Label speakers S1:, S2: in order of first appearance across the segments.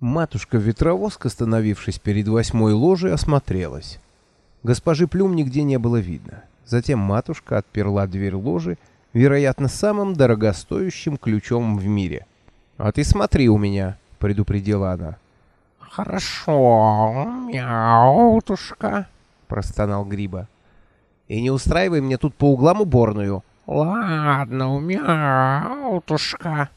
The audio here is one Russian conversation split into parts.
S1: Матушка-ветровозка, остановившись перед восьмой ложей, осмотрелась. Госпожи Плюм нигде не было видно. Затем матушка отперла дверь ложи, вероятно, самым дорогостоящим ключом в мире. «А ты смотри у меня», — предупредила она.
S2: «Хорошо, мяутушка», —
S1: простонал Гриба. «И не устраивай мне тут по углам уборную».
S2: «Ладно, мяутушка».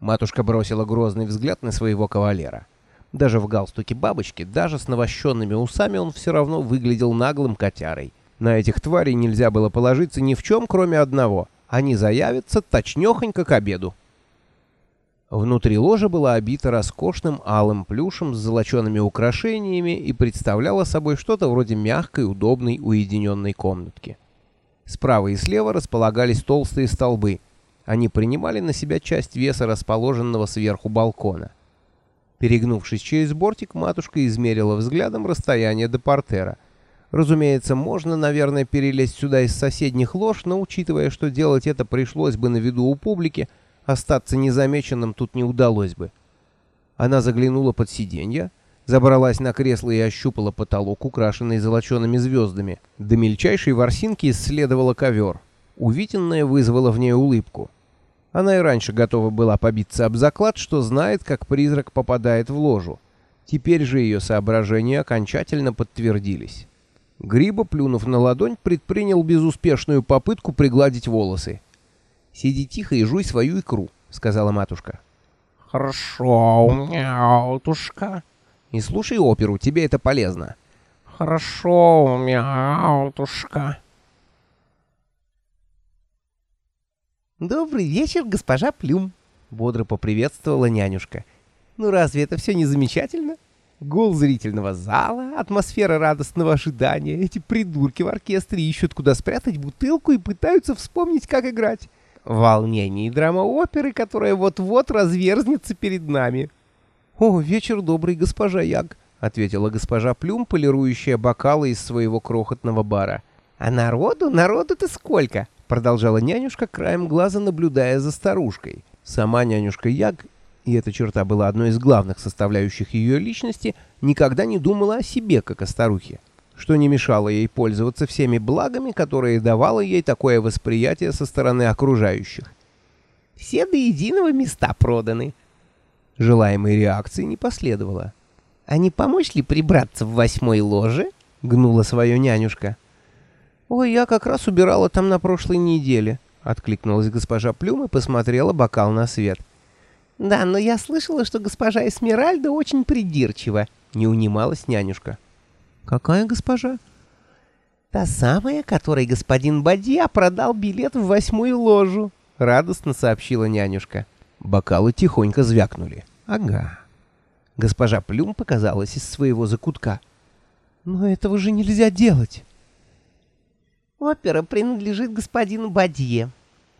S1: Матушка бросила грозный взгляд на своего кавалера. Даже в галстуке бабочки, даже с навощенными усами он все равно выглядел наглым котярой. На этих тварей нельзя было положиться ни в чем, кроме одного. Они заявятся точнёхонько к обеду. Внутри ложа была обита роскошным алым плюшем с золочеными украшениями и представляла собой что-то вроде мягкой, удобной, уединенной комнатки. Справа и слева располагались толстые столбы — они принимали на себя часть веса расположенного сверху балкона. Перегнувшись через бортик, матушка измерила взглядом расстояние до портера. Разумеется, можно, наверное, перелезть сюда из соседних лож, но учитывая, что делать это пришлось бы на виду у публики, остаться незамеченным тут не удалось бы. Она заглянула под сиденье, забралась на кресло и ощупала потолок, украшенный золочеными звездами. До мельчайшей ворсинки исследовала ковер. Увиденное вызвало в ней улыбку. Она и раньше готова была побиться об заклад, что знает, как призрак попадает в ложу. Теперь же ее соображения окончательно подтвердились. Гриба, плюнув на ладонь, предпринял безуспешную попытку пригладить волосы. «Сиди тихо и жуй свою икру», — сказала матушка.
S2: «Хорошо, мяутушка».
S1: «Не слушай оперу, тебе это полезно».
S2: «Хорошо, мяутушка».
S3: «Добрый вечер, госпожа Плюм!» — бодро поприветствовала нянюшка. «Ну разве это все не замечательно? Гул зрительного зала, атмосфера радостного ожидания, эти придурки в оркестре ищут, куда спрятать бутылку и пытаются вспомнить, как играть. Волнение и драма оперы, которая вот-вот разверзнется перед нами». «О, вечер добрый, госпожа Яг!» — ответила госпожа Плюм, полирующая бокалы из своего крохотного бара. «А народу? Народу-то сколько?» Продолжала нянюшка, краем глаза наблюдая за старушкой. Сама нянюшка Яг, и эта черта была одной из главных составляющих ее личности, никогда не думала о себе, как о старухе, что не мешало ей пользоваться всеми благами, которые давало ей такое восприятие со стороны окружающих. «Все до единого места проданы». Желаемой реакции не последовало. «А не помочь ли прибраться в восьмой ложе?» — гнула свое нянюшка. «Ой, я как раз убирала там на прошлой неделе», — откликнулась госпожа Плюм и посмотрела бокал на свет. «Да, но я слышала, что госпожа Эсмеральда очень придирчива», — не унималась нянюшка. «Какая госпожа?» «Та самая, которой господин Бадья продал билет в восьмую ложу», — радостно сообщила нянюшка. Бокалы тихонько звякнули. «Ага». Госпожа Плюм показалась из своего закутка. «Но этого же нельзя делать!» «Опера принадлежит господину Бадье».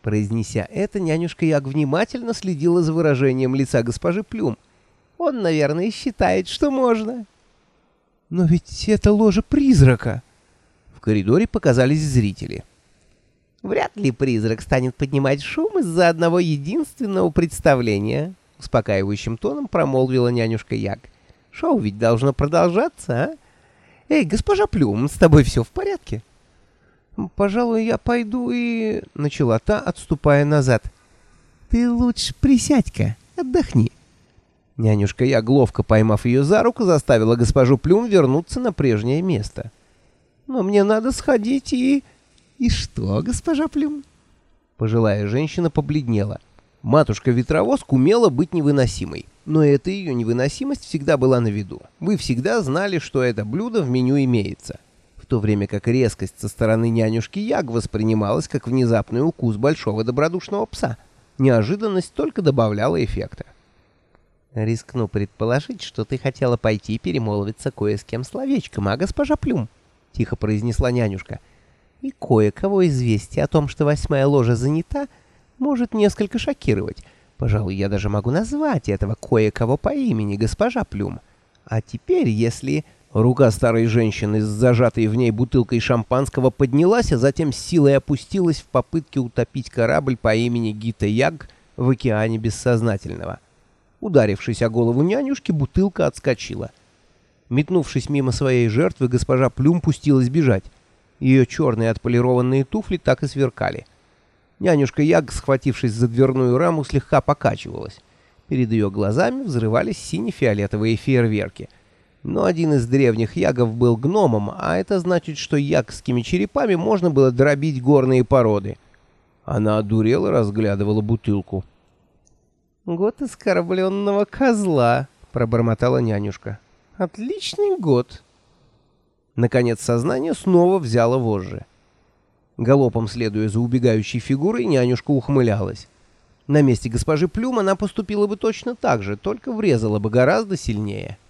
S3: Произнеся это, нянюшка Яг внимательно следила за выражением лица госпожи Плюм. «Он, наверное, считает, что можно». «Но ведь это ложа призрака!» В коридоре показались зрители. «Вряд ли призрак станет поднимать шум из-за одного единственного представления», — успокаивающим тоном промолвила нянюшка Яг. «Шоу ведь должно продолжаться, а? Эй, госпожа Плюм, с тобой все в порядке?» «Пожалуй, я пойду и...» — начала та, отступая назад. «Ты лучше присядь-ка, отдохни». Нянюшка я, ловко поймав ее за руку, заставила госпожу Плюм вернуться на прежнее место. «Но мне надо сходить и...» «И что, госпожа Плюм?» Пожилая женщина побледнела. Матушка-ветровозк умела быть невыносимой, но эта ее невыносимость всегда была на виду. Вы всегда знали, что это блюдо в меню имеется то время как резкость со стороны нянюшки Яг воспринималась как внезапный укус большого добродушного пса. Неожиданность только добавляла эффекта. «Рискну предположить, что ты хотела пойти перемолвиться кое с кем словечком, а госпожа Плюм?» — тихо произнесла нянюшка. «И кое-кого известие о том, что восьмая ложа занята, может несколько шокировать. Пожалуй, я даже могу назвать этого кое-кого по имени госпожа Плюм. А теперь, если...» Рука старой женщины с зажатой в ней бутылкой шампанского поднялась, а затем с силой опустилась в попытке утопить корабль по имени Гита Яг в океане бессознательного.
S1: Ударившись о голову нянюшки, бутылка отскочила. Метнувшись мимо своей жертвы, госпожа Плюм пустилась бежать. Ее черные отполированные туфли так и сверкали. Нянюшка Яг, схватившись за дверную раму, слегка покачивалась. Перед ее глазами взрывались сине-фиолетовые фейерверки. Но один из древних ягов был гномом, а это значит, что ягскими черепами можно было дробить горные породы. Она одурела, разглядывала бутылку.
S3: «Год оскорбленного козла», — пробормотала нянюшка. «Отличный год».
S1: Наконец сознание снова взяло вожжи. Галопом следуя за убегающей фигурой, нянюшка ухмылялась. На месте госпожи Плюм она поступила бы точно так же, только врезала бы гораздо сильнее. —